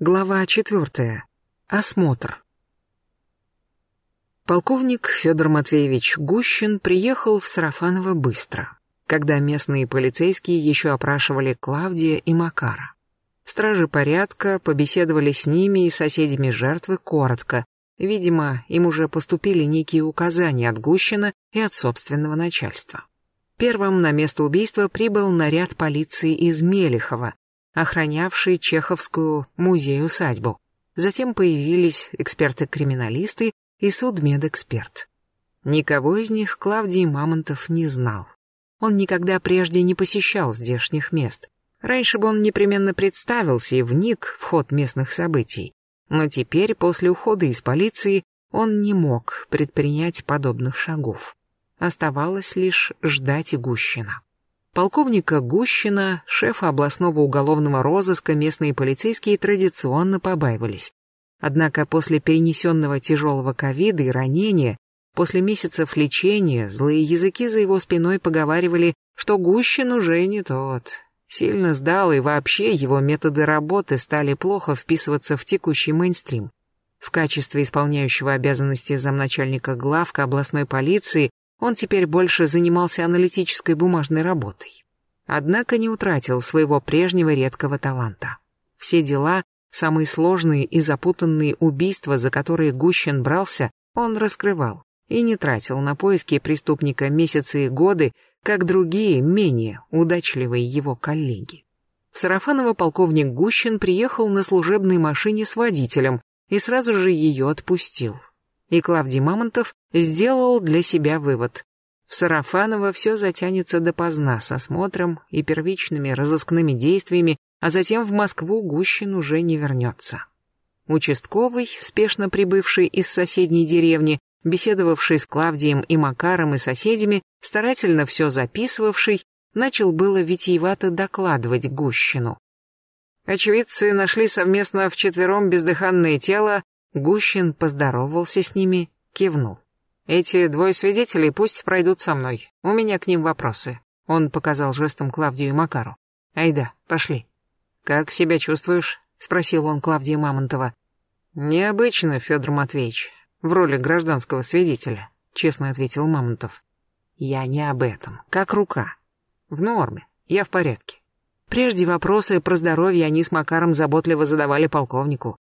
Глава четвертая. Осмотр. Полковник Федор Матвеевич Гущин приехал в Сарафаново быстро, когда местные полицейские еще опрашивали Клавдия и Макара. Стражи порядка побеседовали с ними и соседями жертвы коротко. Видимо, им уже поступили некие указания от Гущина и от собственного начальства. Первым на место убийства прибыл наряд полиции из Мелихова, охранявший Чеховскую музей-усадьбу. Затем появились эксперты-криминалисты и судмедэксперт. Никого из них Клавдий Мамонтов не знал. Он никогда прежде не посещал здешних мест. Раньше бы он непременно представился и вник в ход местных событий. Но теперь, после ухода из полиции, он не мог предпринять подобных шагов. Оставалось лишь ждать и Гущина. Полковника Гущина, шефа областного уголовного розыска, местные полицейские традиционно побаивались. Однако после перенесенного тяжелого ковида и ранения, после месяцев лечения, злые языки за его спиной поговаривали, что Гущин уже не тот. Сильно сдал, и вообще его методы работы стали плохо вписываться в текущий мейнстрим. В качестве исполняющего обязанности замначальника главка областной полиции он теперь больше занимался аналитической бумажной работой. Однако не утратил своего прежнего редкого таланта. Все дела, самые сложные и запутанные убийства, за которые Гущин брался, он раскрывал и не тратил на поиски преступника месяцы и годы, как другие, менее удачливые его коллеги. В Сарафаново полковник Гущин приехал на служебной машине с водителем и сразу же ее отпустил. И Клавдий Мамонтов сделал для себя вывод. В Сарафаново все затянется допоздна с осмотром и первичными разыскными действиями, а затем в Москву Гущин уже не вернется. Участковый, спешно прибывший из соседней деревни, беседовавший с Клавдием и Макаром и соседями, старательно все записывавший, начал было витиевато докладывать Гущину. Очевидцы нашли совместно вчетвером бездыханное тело, Гущин поздоровался с ними, кивнул. Эти двое свидетелей пусть пройдут со мной. У меня к ним вопросы. Он показал жестом Клавдию и Макару. Айда, пошли. Как себя чувствуешь? спросил он Клавдия Мамонтова. Необычно, Федор Матвеевич, в роли гражданского свидетеля, честно ответил Мамонтов. Я не об этом. Как рука. В норме. Я в порядке. Прежде вопросы про здоровье они с Макаром заботливо задавали полковнику.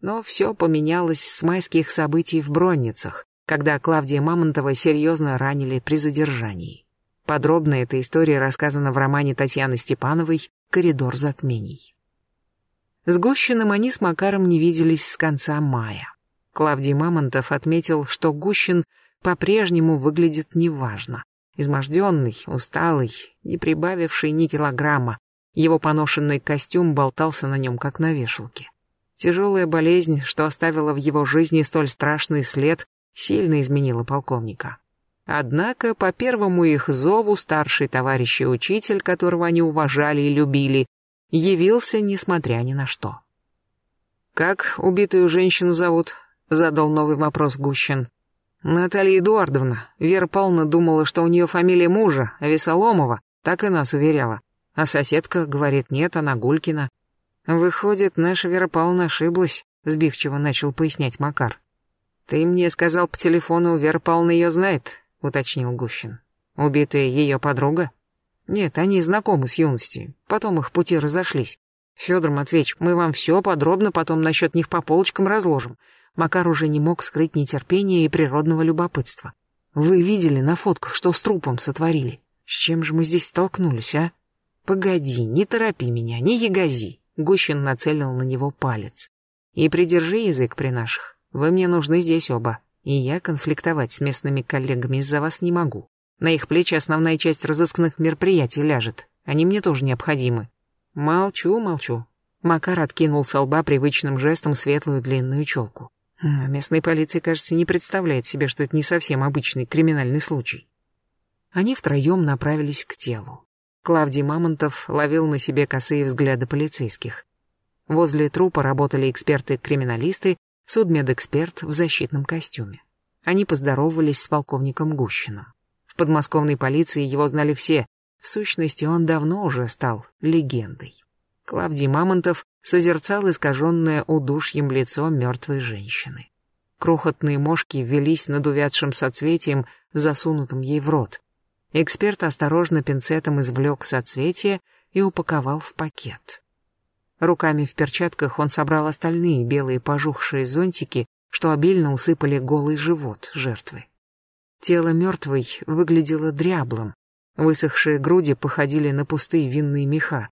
Но все поменялось с майских событий в Бронницах, когда Клавдия Мамонтова серьезно ранили при задержании. Подробно эта история рассказана в романе Татьяны Степановой «Коридор затмений». С Гущиным они с Макаром не виделись с конца мая. Клавдий Мамонтов отметил, что Гущин по-прежнему выглядит неважно. Изможденный, усталый, не прибавивший ни килограмма. Его поношенный костюм болтался на нем, как на вешалке. Тяжелая болезнь, что оставила в его жизни столь страшный след, сильно изменила полковника. Однако по первому их зову старший товарищ и учитель, которого они уважали и любили, явился несмотря ни на что. «Как убитую женщину зовут?» — задал новый вопрос Гущин. «Наталья Эдуардовна. Вера Павловна думала, что у нее фамилия мужа, Весоломова, так и нас уверяла. А соседка говорит, нет, она Гулькина. Выходит, наша Вера Павловна ошиблась», — сбивчиво начал пояснять Макар. «Ты мне сказал по телефону, Вера ее знает», — уточнил Гущин. «Убитая ее подруга?» «Нет, они знакомы с юности, потом их пути разошлись. Федор Матвеевич, мы вам все подробно потом насчет них по полочкам разложим». Макар уже не мог скрыть нетерпения и природного любопытства. «Вы видели на фотках, что с трупом сотворили? С чем же мы здесь столкнулись, а?» «Погоди, не торопи меня, не ягози», — Гущин нацелил на него палец. «И придержи язык при наших. Вы мне нужны здесь оба, и я конфликтовать с местными коллегами из-за вас не могу. На их плечи основная часть разыскных мероприятий ляжет. Они мне тоже необходимы. Молчу, молчу. Макар откинул со лба привычным жестом светлую длинную челку. Местной полиции, кажется, не представляет себе, что это не совсем обычный криминальный случай. Они втроем направились к телу. Клавдий Мамонтов ловил на себе косые взгляды полицейских. Возле трупа работали эксперты-криминалисты, судмедэксперт в защитном костюме. Они поздоровались с полковником Гущиным. В подмосковной полиции его знали все. В сущности, он давно уже стал легендой. Клавдий Мамонтов созерцал искаженное удушьем лицо мертвой женщины. Крохотные мошки велись над увядшим соцветием, засунутым ей в рот. Эксперт осторожно пинцетом извлек соцветие и упаковал в пакет. Руками в перчатках он собрал остальные белые пожухшие зонтики, что обильно усыпали голый живот жертвы. Тело мертвой выглядело дряблым, высохшие груди походили на пустые винные меха.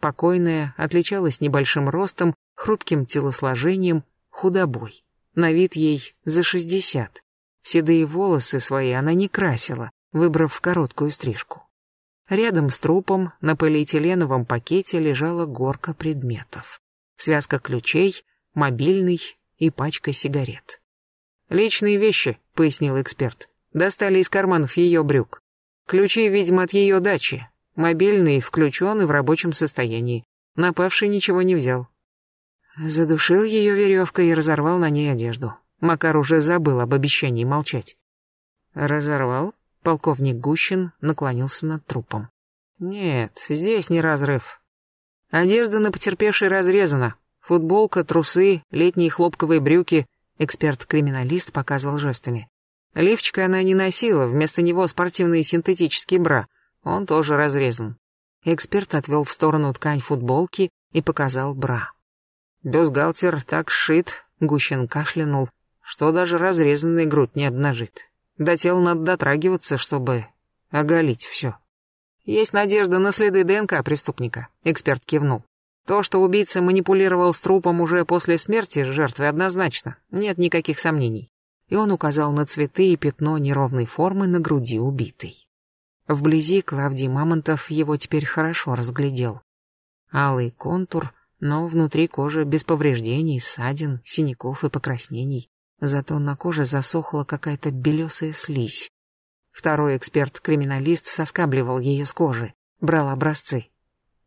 Покойная отличалась небольшим ростом, хрупким телосложением, худобой. На вид ей за шестьдесят. Седые волосы свои она не красила, выбрав короткую стрижку. Рядом с трупом на полиэтиленовом пакете лежала горка предметов. Связка ключей, мобильный и пачка сигарет. «Личные вещи», — пояснил эксперт. «Достали из карманов ее брюк. Ключи, видимо, от ее дачи. Мобильный включен и в рабочем состоянии. Напавший ничего не взял». Задушил ее веревкой и разорвал на ней одежду. Макар уже забыл об обещании молчать. «Разорвал?» Полковник Гущин наклонился над трупом. Нет, здесь не разрыв. Одежда на потерпевшей разрезана. Футболка, трусы, летние хлопковые брюки. Эксперт-криминалист показывал жестами. Лифчика она не носила, вместо него спортивный синтетический бра. Он тоже разрезан. Эксперт отвел в сторону ткань футболки и показал бра. Бюстгальтер так сшит, Гущин кашлянул, что даже разрезанный грудь не обнажит. До тела надо дотрагиваться, чтобы оголить все. Есть надежда на следы ДНК преступника, эксперт кивнул. То, что убийца манипулировал с трупом уже после смерти жертвы, однозначно, нет никаких сомнений. И он указал на цветы и пятно неровной формы на груди убитой. Вблизи Клавдий Мамонтов его теперь хорошо разглядел. Алый контур, но внутри кожи без повреждений, ссадин, синяков и покраснений. Зато на коже засохла какая-то белесая слизь. Второй эксперт-криминалист соскабливал ее с кожи, брал образцы.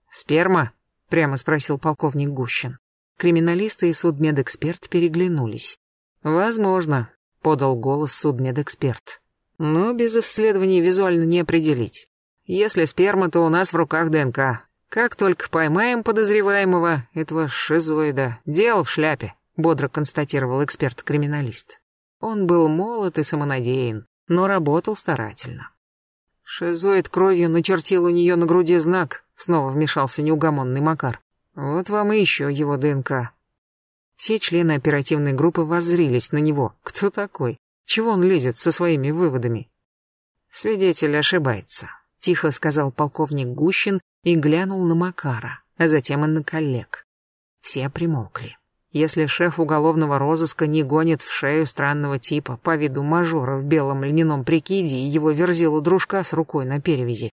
«Сперма?» — прямо спросил полковник Гущин. Криминалисты и судмедэксперт переглянулись. «Возможно», — подал голос судмедэксперт. «Но без исследований визуально не определить. Если сперма, то у нас в руках ДНК. Как только поймаем подозреваемого, этого шизоида, дело в шляпе» бодро констатировал эксперт-криминалист. Он был молод и самонадеян, но работал старательно. Шизоид кровью начертил у нее на груди знак, снова вмешался неугомонный Макар. Вот вам и еще его ДНК. Все члены оперативной группы воззрились на него. Кто такой? Чего он лезет со своими выводами? Свидетель ошибается, тихо сказал полковник Гущин и глянул на Макара, а затем и на коллег. Все примолкли. Если шеф уголовного розыска не гонит в шею странного типа по виду мажора в белом льняном прикиде и его верзилу дружка с рукой на перевязи,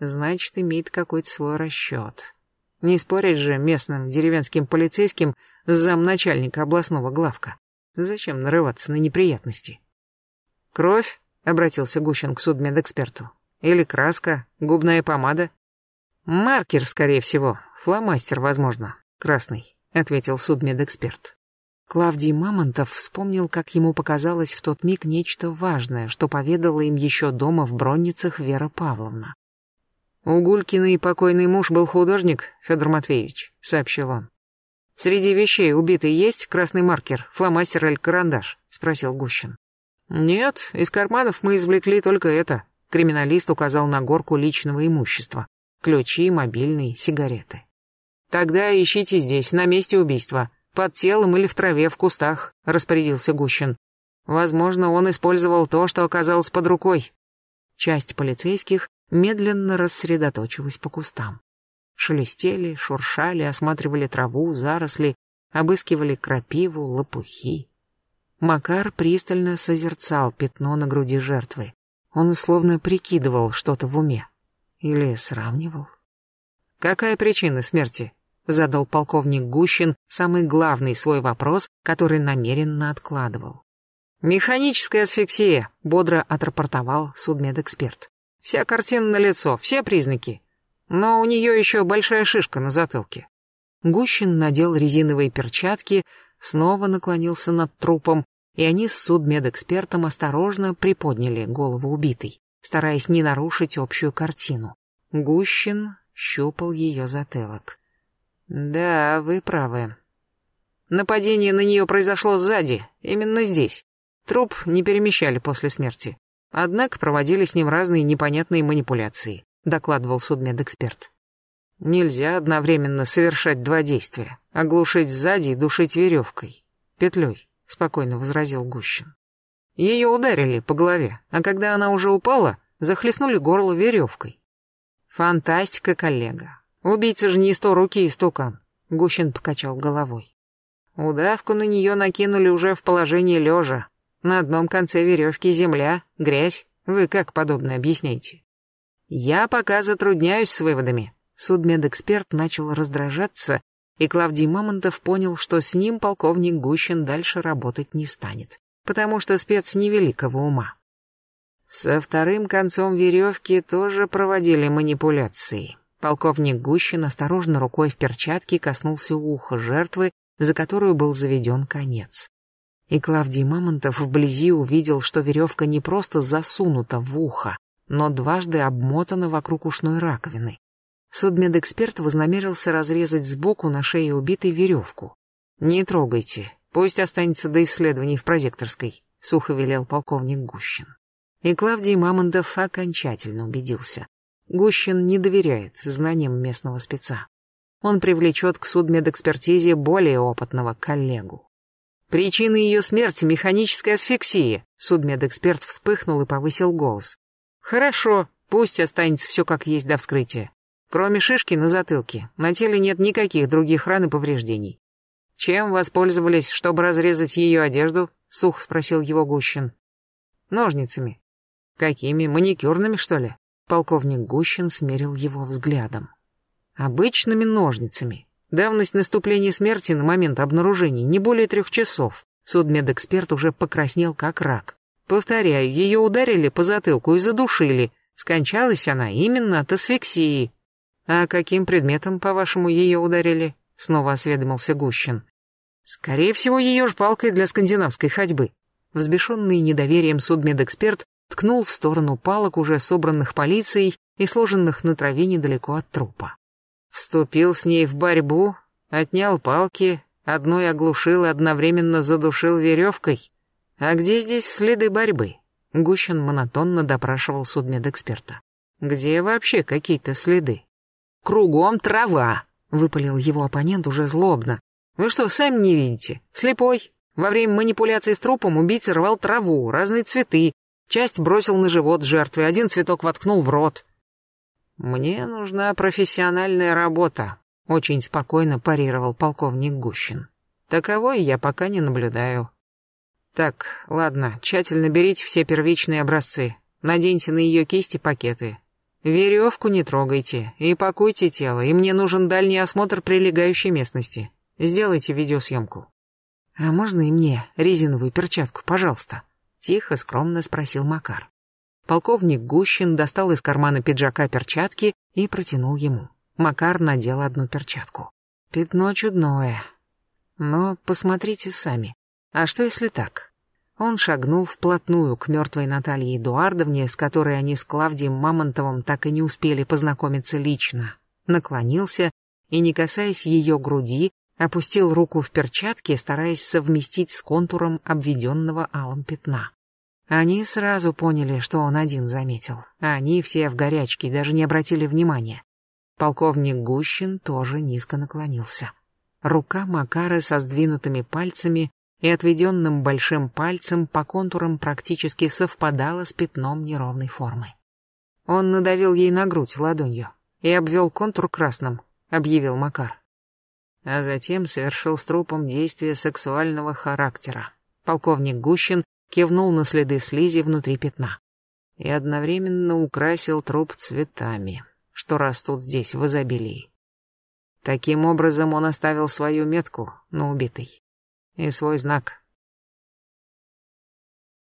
значит, имеет какой-то свой расчет. Не спорить же местным деревенским полицейским с замначальника областного главка. Зачем нарываться на неприятности? «Кровь?» — обратился Гущин к судмедэксперту. «Или краска, губная помада?» «Маркер, скорее всего. Фломастер, возможно. Красный ответил судмедэксперт. Клавдий Мамонтов вспомнил, как ему показалось в тот миг нечто важное, что поведала им еще дома в Бронницах Вера Павловна. «У Гулькиной покойный муж был художник, Федор Матвеевич», — сообщил он. «Среди вещей убитый есть красный маркер, фломастер или карандаш?» — спросил Гущин. «Нет, из карманов мы извлекли только это», — криминалист указал на горку личного имущества. Ключи, мобильный, сигареты. Тогда ищите здесь, на месте убийства, под телом или в траве, в кустах, распорядился Гущин. Возможно, он использовал то, что оказалось под рукой. Часть полицейских медленно рассредоточилась по кустам. Шелестели, шуршали, осматривали траву, заросли, обыскивали крапиву, лопухи. Макар пристально созерцал пятно на груди жертвы. Он словно прикидывал что-то в уме. Или сравнивал. «Какая причина смерти?» Задал полковник Гущин самый главный свой вопрос, который намеренно откладывал. «Механическая асфиксия», — бодро отрапортовал судмедэксперт. «Вся картина на лицо, все признаки. Но у нее еще большая шишка на затылке». Гущин надел резиновые перчатки, снова наклонился над трупом, и они с судмедэкспертом осторожно приподняли голову убитой, стараясь не нарушить общую картину. Гущин щупал ее затылок. Да, вы правы. Нападение на нее произошло сзади, именно здесь. Труп не перемещали после смерти. Однако проводили с ним разные непонятные манипуляции, докладывал судмедэксперт. Нельзя одновременно совершать два действия. Оглушить сзади и душить веревкой. Петлей, спокойно возразил Гущин. Ее ударили по голове, а когда она уже упала, захлестнули горло веревкой. Фантастика, коллега. Убийца же не сто руки и стукан. Гущин покачал головой. Удавку на нее накинули уже в положении лежа. На одном конце веревки земля, грязь. Вы как подобное объясняете? Я пока затрудняюсь с выводами. Судмедэксперт начал раздражаться, и Клавдий Мамонтов понял, что с ним полковник Гущин дальше работать не станет, потому что спец невеликого ума. Со вторым концом веревки тоже проводили манипуляции. Полковник Гущин осторожно рукой в перчатке коснулся уха жертвы, за которую был заведен конец. И Клавдий Мамонтов вблизи увидел, что веревка не просто засунута в ухо, но дважды обмотана вокруг ушной раковины. Судмедэксперт вознамерился разрезать сбоку на шее убитой веревку. «Не трогайте, пусть останется до исследований в прозекторской», — сухо велел полковник Гущин. И Клавдий Мамонтов окончательно убедился. Гущин не доверяет знаниям местного спеца. Он привлечет к судмедэкспертизе более опытного коллегу. Причина ее смерти — механическая асфиксия. Судмедэксперт вспыхнул и повысил голос. Хорошо, пусть останется все как есть до вскрытия. Кроме шишки на затылке, на теле нет никаких других ран и повреждений. Чем воспользовались, чтобы разрезать ее одежду? Сух спросил его Гущин. Ножницами. Какими, маникюрными, что ли? Полковник Гущин смерил его взглядом. Обычными ножницами. Давность наступления смерти на момент обнаружения не более трех часов. Судмедэксперт уже покраснел как рак. Повторяю, ее ударили по затылку и задушили. Скончалась она именно от асфиксии. «А каким предметом, по-вашему, ее ударили?» — снова осведомился Гущин. «Скорее всего, ее шпалкой для скандинавской ходьбы». Взбешенный недоверием судмедэксперт ткнул в сторону палок, уже собранных полицией и сложенных на траве недалеко от трупа. Вступил с ней в борьбу, отнял палки, одной оглушил и одновременно задушил веревкой. А где здесь следы борьбы? Гущин монотонно допрашивал судмедэксперта. Где вообще какие-то следы? Кругом трава, выпалил его оппонент уже злобно. Вы что, сами не видите? Слепой. Во время манипуляции с трупом убийца рвал траву, разные цветы. Часть бросил на живот жертвы, один цветок воткнул в рот. Мне нужна профессиональная работа, очень спокойно парировал полковник Гущин. Таковой я пока не наблюдаю. Так, ладно, тщательно берите все первичные образцы. Наденьте на ее кисти пакеты. Веревку не трогайте и пакуйте тело, и мне нужен дальний осмотр прилегающей местности. Сделайте видеосъемку. А можно и мне резиновую перчатку, пожалуйста? Тихо, скромно спросил Макар. Полковник Гущин достал из кармана пиджака перчатки и протянул ему. Макар надел одну перчатку. Пятно чудное. Но посмотрите сами. А что если так? Он шагнул вплотную к мертвой Наталье Эдуардовне, с которой они с Клавдием Мамонтовым так и не успели познакомиться лично. Наклонился и, не касаясь ее груди, опустил руку в перчатке, стараясь совместить с контуром обведенного алым пятна. Они сразу поняли, что он один заметил, а они все в горячке даже не обратили внимания. Полковник Гущин тоже низко наклонился. Рука Макара со сдвинутыми пальцами и отведенным большим пальцем по контурам практически совпадала с пятном неровной формы. Он надавил ей на грудь ладонью и обвел контур красным, объявил Макар. А затем совершил с трупом действия сексуального характера. Полковник Гущин кивнул на следы слизи внутри пятна и одновременно украсил труп цветами, что растут здесь в изобилии. Таким образом он оставил свою метку на убитой и свой знак.